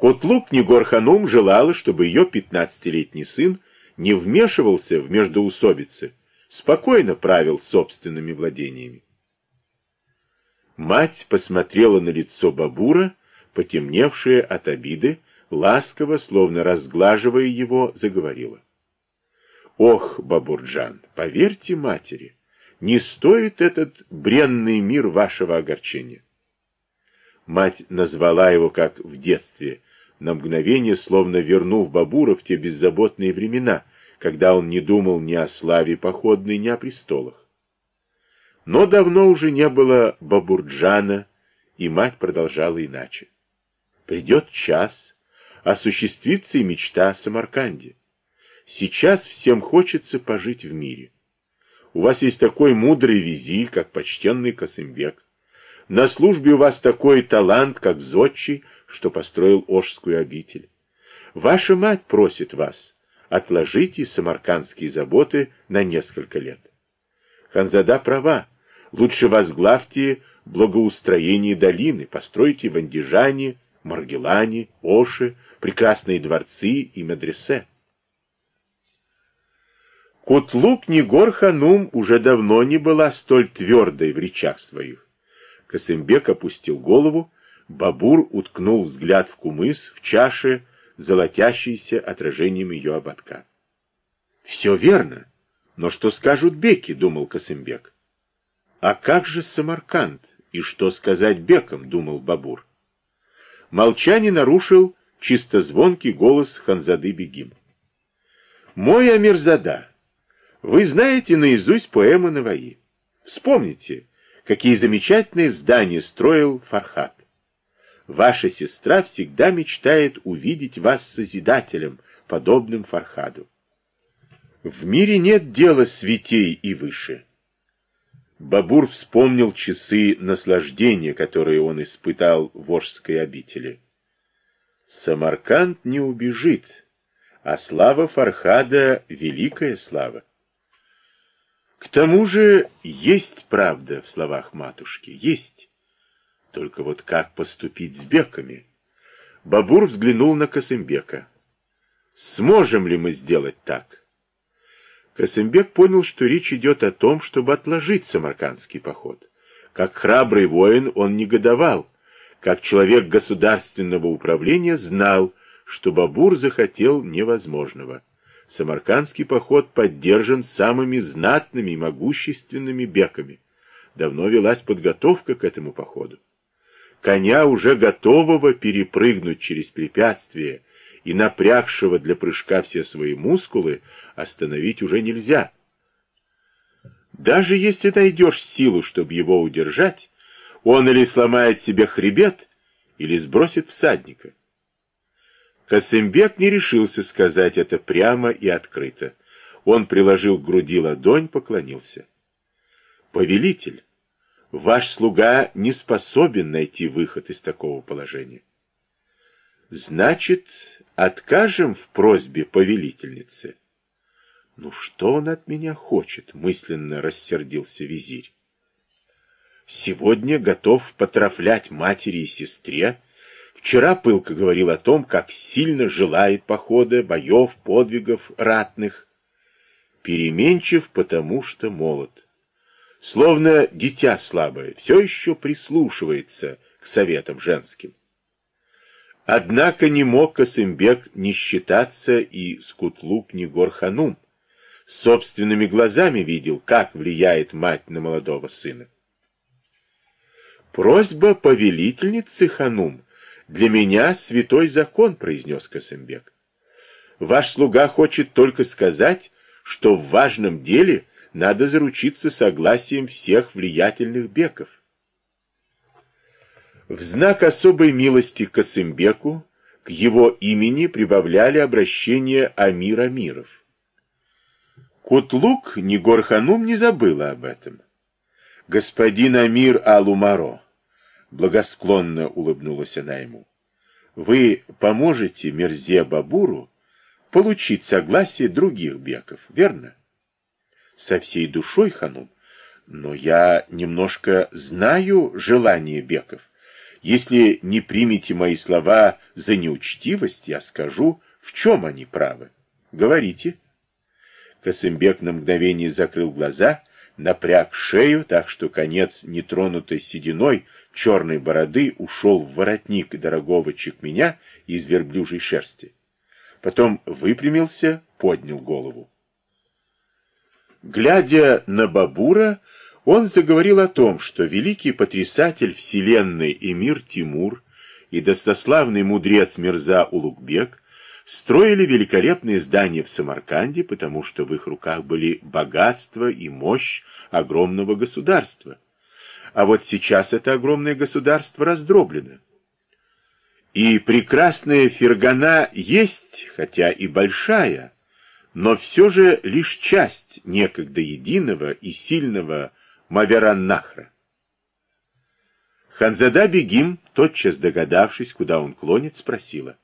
Котлук Негор-ханум желала, чтобы ее пятнадцатилетний сын не вмешивался в междоусобицы, спокойно правил собственными владениями. Мать посмотрела на лицо Бабура, потемневшее от обиды, ласково, словно разглаживая его, заговорила. «Ох, Бабурджан, поверьте матери, не стоит этот бренный мир вашего огорчения». Мать назвала его, как в детстве, на мгновение, словно вернув Бабура в те беззаботные времена, когда он не думал ни о славе походной, ни о престолах. Но давно уже не было Бабурджана, и мать продолжала иначе. Придет час, осуществится и мечта о Самарканде. Сейчас всем хочется пожить в мире. У вас есть такой мудрый визирь, как почтенный Косымбек. На службе у вас такой талант, как Зодчий, что построил Ожскую обитель. Ваша мать просит вас, отложите самаркандские заботы на несколько лет. Ханзада права, лучше возглавьте благоустроение долины, постройте в Андижане, Маргелане, Оше, прекрасные дворцы и медресе. Кутлук Негор-ханум уже давно не была столь твердой в речах своих. Косымбек опустил голову, Бабур уткнул взгляд в кумыс, в чаше, золотящийся отражением ее ободка. «Все верно, но что скажут беки?» — думал Косымбек. «А как же Самарканд? И что сказать бекам?» — думал Бабур. Молчание нарушил чисто звонкий голос Ханзады Бегим. «Мой Амирзада, вы знаете наизусть поэмы Наваи. Вспомните, какие замечательные здания строил Фархат. Ваша сестра всегда мечтает увидеть вас Созидателем, подобным Фархаду. В мире нет дела святей и выше». Бабур вспомнил часы наслаждения, которые он испытал в Ожской обители. Самарканд не убежит, а слава Фархада — великая слава. К тому же есть правда в словах матушки, есть. Только вот как поступить с беками? Бабур взглянул на Косымбека. Сможем ли мы сделать так? Касымбек понял, что речь идет о том, чтобы отложить самаркандский поход. Как храбрый воин он негодовал, как человек государственного управления знал, что Бабур захотел невозможного. Самаркандский поход поддержан самыми знатными и могущественными беками. Давно велась подготовка к этому походу. Коня, уже готового перепрыгнуть через препятствие, и напрягшего для прыжка все свои мускулы, остановить уже нельзя. Даже если найдешь силу, чтобы его удержать, он или сломает себе хребет, или сбросит всадника. Касымбек не решился сказать это прямо и открыто. Он приложил к груди ладонь, поклонился. «Повелитель, ваш слуга не способен найти выход из такого положения. Значит, откажем в просьбе повелительницы. Ну что он от меня хочет? Мысленно рассердился визирь. Сегодня готов потрафлять матери и сестре. Вчера пылко говорил о том, как сильно желает похода, боев, подвигов ратных. Переменчив, потому что молод. Словно дитя слабое, все еще прислушивается к советам женским. Однако не мог Косымбек не считаться и с Кутлук Негор-ханум. Собственными глазами видел, как влияет мать на молодого сына. «Просьба повелительницы ханум для меня святой закон», — произнес Косымбек. «Ваш слуга хочет только сказать, что в важном деле надо заручиться согласием всех влиятельных беков. В знак особой милости к Косымбеку к его имени прибавляли обращение Амир Амиров. Кутлук Негорханум не забыла об этом. «Господин Амир Алумаро», — благосклонно улыбнулась она ему, — «вы поможете Мерзе Бабуру получить согласие других беков, верно?» «Со всей душой, ханум, но я немножко знаю желание беков. Если не примете мои слова за неучтивость, я скажу, в чем они правы. Говорите. Косымбек на мгновение закрыл глаза, напряг шею, так что конец нетронутой сединой черной бороды ушел в воротник дорогого чекменя из верблюжьей шерсти. Потом выпрямился, поднял голову. Глядя на Бабура, он заговорил о том, что великий потрясатель вселенной Эмир Тимур и достославный мудрец Мирза Улугбек строили великолепные здания в Самарканде, потому что в их руках были богатство и мощь огромного государства. А вот сейчас это огромное государство раздроблено. И прекрасная Фергана есть, хотя и большая, но все же лишь часть некогда единого и сильного Мавераннахра. Ханзада Бегим, тотчас догадавшись, куда он клонит, спросила.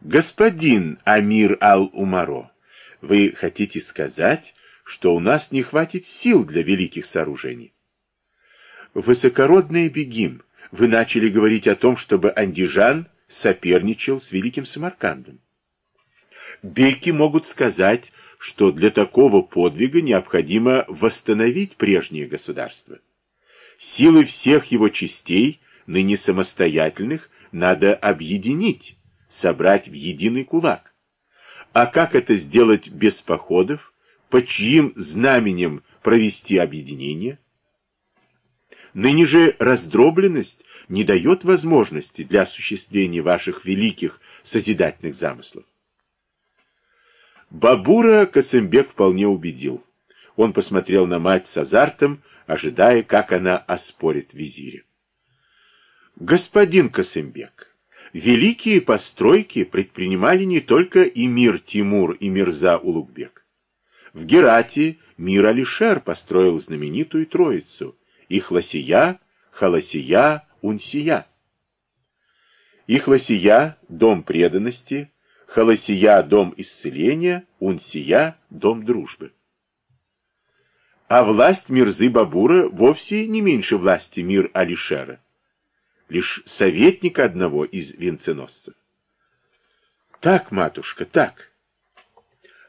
«Господин Амир Ал-Умаро, вы хотите сказать, что у нас не хватит сил для великих сооружений?» «Высокородный Бегим, вы начали говорить о том, чтобы Андижан соперничал с Великим Самаркандом. Беки могут сказать, что для такого подвига необходимо восстановить прежнее государство. Силы всех его частей, ныне самостоятельных, надо объединить, собрать в единый кулак. А как это сделать без походов? Под чьим знаменем провести объединение? Ныне же раздробленность не дает возможности для осуществления ваших великих созидательных замыслов. Бабура Косымбек вполне убедил. Он посмотрел на мать с азартом, ожидая, как она оспорит визиря. Господин Косымбек, великие постройки предпринимали не только Эмир Тимур и Мирза Улугбек. В Герате Мир Алишер построил знаменитую Троицу – Ихласия, Халасия, Унсия. Ихласия – дом преданности, Халасия – дом исцеления, Унсия – дом дружбы. А власть Мирзы Бабура вовсе не меньше власти Мир Алишера, лишь советника одного из венценосцев. Так, матушка, так.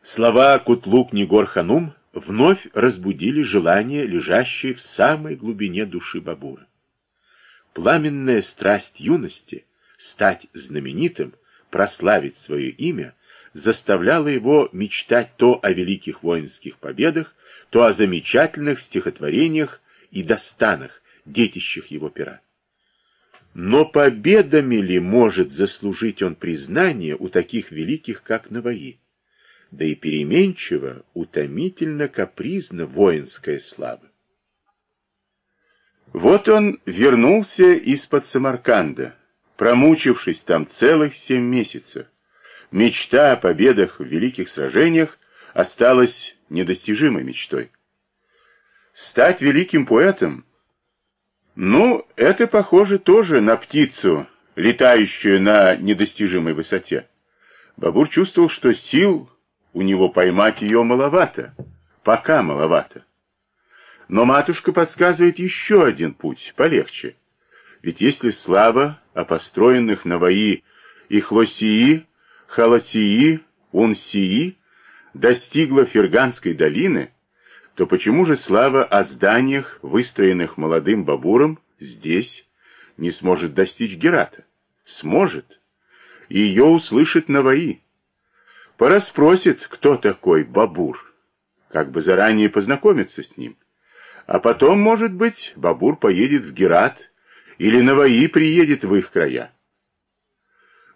Слова Кутлук Негор Ханум вновь разбудили желание, лежащее в самой глубине души Бабура. Пламенная страсть юности стать знаменитым, прославить свое имя, заставляла его мечтать то о великих воинских победах, то о замечательных стихотворениях и достанах, детищах его пера. Но победами ли может заслужить он признание у таких великих, как Наваи? да и переменчиво, утомительно капризна воинская слава. Вот он вернулся из-под Самарканда, промучившись там целых семь месяцев. Мечта о победах в великих сражениях осталась недостижимой мечтой. Стать великим поэтом? Ну, это похоже тоже на птицу, летающую на недостижимой высоте. Бабур чувствовал, что сил у него поймать ее маловато, пока маловато. Но матушка подсказывает еще один путь, полегче. Ведь если слава о построенных на вои Ихлосии, Халатии, Унсии достигла Ферганской долины, то почему же слава о зданиях, выстроенных молодым бабуром, здесь не сможет достичь Герата? Сможет. Ее услышит Наваи. Пораспросит, кто такой Бабур, как бы заранее познакомиться с ним. А потом, может быть, Бабур поедет в Герат или Наваи приедет в их края.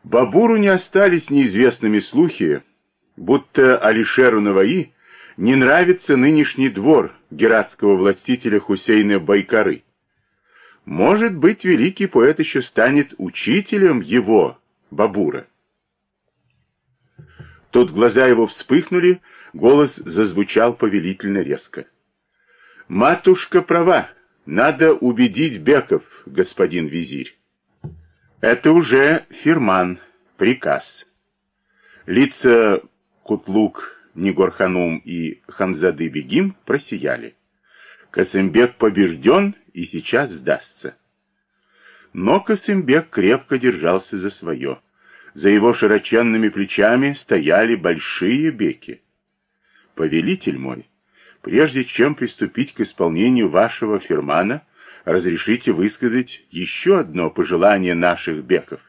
Бабуру не остались неизвестными слухи, будто Алишеру Наваи не нравится нынешний двор гератского властителя Хусейна Байкары. Может быть, великий поэт еще станет учителем его, Бабура. Тут глаза его вспыхнули, голос зазвучал повелительно резко. «Матушка права, надо убедить Беков, господин визирь. Это уже фирман, приказ». Лица Кутлук, Нигорханум и Ханзады Бегим просияли. Касымбек побежден и сейчас сдастся. Но Косымбек крепко держался за свое. За его широченными плечами стояли большие беки. «Повелитель мой, прежде чем приступить к исполнению вашего фермана, разрешите высказать еще одно пожелание наших беков.